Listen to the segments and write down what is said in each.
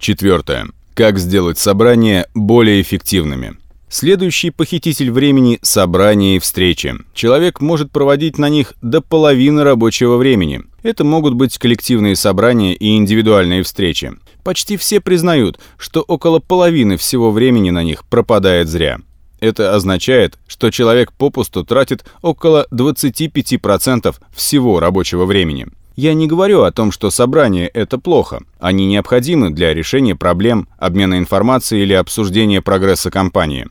Четвертое. Как сделать собрания более эффективными? Следующий похититель времени – собрания и встречи. Человек может проводить на них до половины рабочего времени. Это могут быть коллективные собрания и индивидуальные встречи. Почти все признают, что около половины всего времени на них пропадает зря. Это означает, что человек попусту тратит около 25% всего рабочего времени. Я не говорю о том, что собрания – это плохо. Они необходимы для решения проблем, обмена информацией или обсуждения прогресса компании.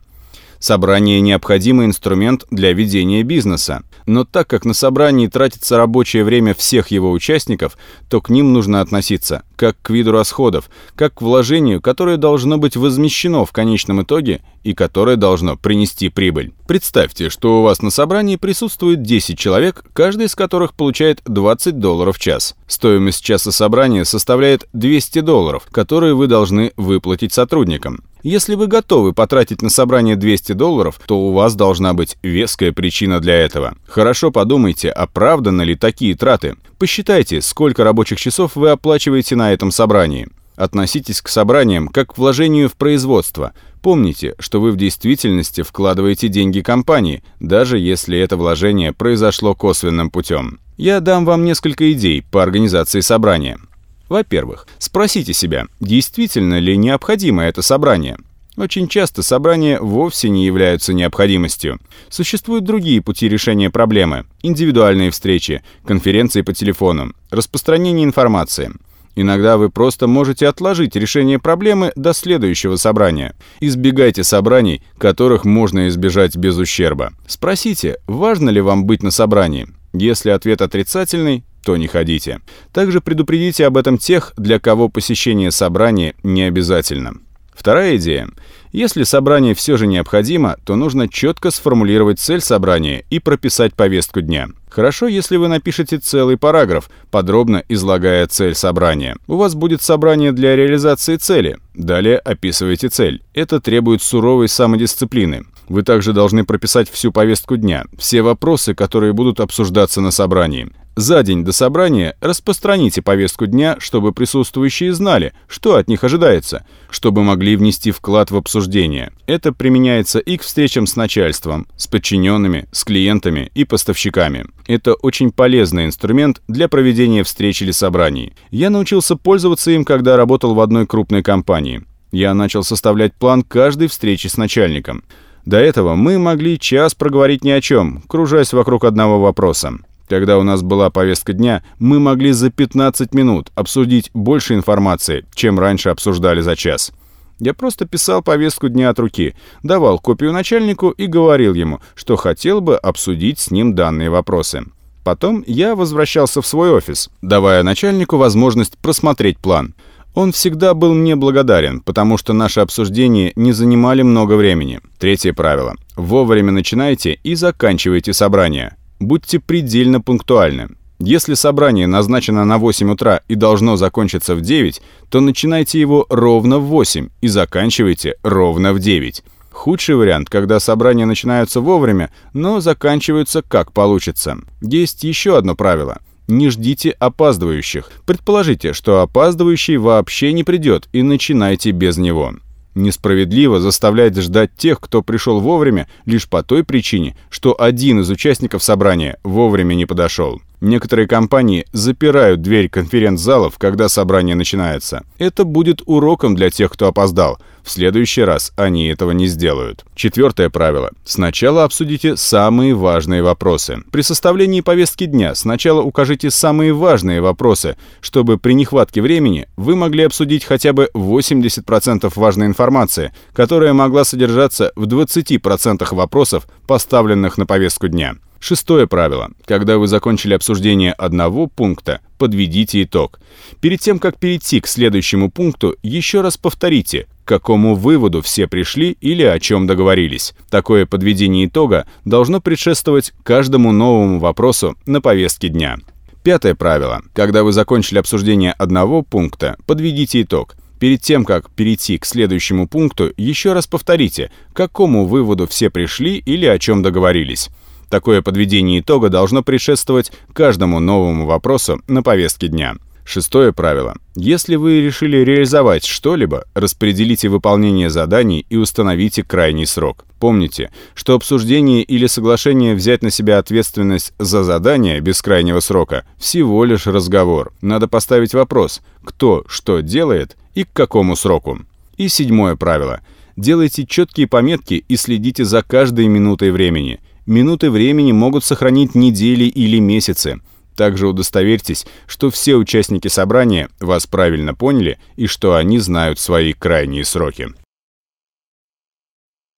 Собрание – необходимый инструмент для ведения бизнеса. Но так как на собрании тратится рабочее время всех его участников, то к ним нужно относиться как к виду расходов, как к вложению, которое должно быть возмещено в конечном итоге и которое должно принести прибыль. Представьте, что у вас на собрании присутствует 10 человек, каждый из которых получает 20 долларов в час. Стоимость часа собрания составляет 200 долларов, которые вы должны выплатить сотрудникам. Если вы готовы потратить на собрание 200 долларов, то у вас должна быть веская причина для этого. Хорошо подумайте, оправданы ли такие траты. Посчитайте, сколько рабочих часов вы оплачиваете на этом собрании. Относитесь к собраниям как к вложению в производство. Помните, что вы в действительности вкладываете деньги компании, даже если это вложение произошло косвенным путем. Я дам вам несколько идей по организации собрания. Во-первых, спросите себя, действительно ли необходимо это собрание. Очень часто собрания вовсе не являются необходимостью. Существуют другие пути решения проблемы. Индивидуальные встречи, конференции по телефону, распространение информации. Иногда вы просто можете отложить решение проблемы до следующего собрания. Избегайте собраний, которых можно избежать без ущерба. Спросите, важно ли вам быть на собрании. Если ответ отрицательный, то не ходите. Также предупредите об этом тех, для кого посещение собрания не обязательно. Вторая идея. Если собрание все же необходимо, то нужно четко сформулировать цель собрания и прописать повестку дня. Хорошо, если вы напишете целый параграф, подробно излагая цель собрания. У вас будет собрание для реализации цели. Далее описывайте цель. Это требует суровой самодисциплины. Вы также должны прописать всю повестку дня, все вопросы, которые будут обсуждаться на собрании. За день до собрания распространите повестку дня, чтобы присутствующие знали, что от них ожидается, чтобы могли внести вклад в обсуждение. Это применяется и к встречам с начальством, с подчиненными, с клиентами и поставщиками. Это очень полезный инструмент для проведения встреч или собраний. Я научился пользоваться им, когда работал в одной крупной компании. Я начал составлять план каждой встречи с начальником. До этого мы могли час проговорить ни о чем, кружась вокруг одного вопроса. Когда у нас была повестка дня, мы могли за 15 минут обсудить больше информации, чем раньше обсуждали за час. Я просто писал повестку дня от руки, давал копию начальнику и говорил ему, что хотел бы обсудить с ним данные вопросы. Потом я возвращался в свой офис, давая начальнику возможность просмотреть план. Он всегда был мне благодарен, потому что наши обсуждения не занимали много времени. Третье правило. Вовремя начинайте и заканчивайте собрание. Будьте предельно пунктуальны. Если собрание назначено на 8 утра и должно закончиться в 9, то начинайте его ровно в 8 и заканчивайте ровно в 9. Худший вариант, когда собрания начинаются вовремя, но заканчиваются как получится. Есть еще одно правило. Не ждите опаздывающих. Предположите, что опаздывающий вообще не придет и начинайте без него. Несправедливо заставлять ждать тех, кто пришел вовремя, лишь по той причине, что один из участников собрания вовремя не подошел. Некоторые компании запирают дверь конференц-залов, когда собрание начинается. Это будет уроком для тех, кто опоздал. В следующий раз они этого не сделают. Четвертое правило. Сначала обсудите самые важные вопросы. При составлении повестки дня сначала укажите самые важные вопросы, чтобы при нехватке времени вы могли обсудить хотя бы 80% важной информации, которая могла содержаться в 20% вопросов, поставленных на повестку дня. Шестое правило. Когда вы закончили обсуждение одного пункта, подведите итог. Перед тем, как перейти к следующему пункту, еще раз повторите, к какому выводу все пришли или о чем договорились. Такое подведение итога должно предшествовать каждому новому вопросу на повестке дня. Пятое правило. Когда вы закончили обсуждение одного пункта, подведите итог. Перед тем, как перейти к следующему пункту, еще раз повторите, к какому выводу все пришли или о чем договорились. Такое подведение итога должно предшествовать каждому новому вопросу на повестке дня. Шестое правило. Если вы решили реализовать что-либо, распределите выполнение заданий и установите крайний срок. Помните, что обсуждение или соглашение взять на себя ответственность за задание без крайнего срока – всего лишь разговор. Надо поставить вопрос, кто что делает и к какому сроку. И седьмое правило. Делайте четкие пометки и следите за каждой минутой времени. Минуты времени могут сохранить недели или месяцы. Также удостоверьтесь, что все участники собрания вас правильно поняли и что они знают свои крайние сроки.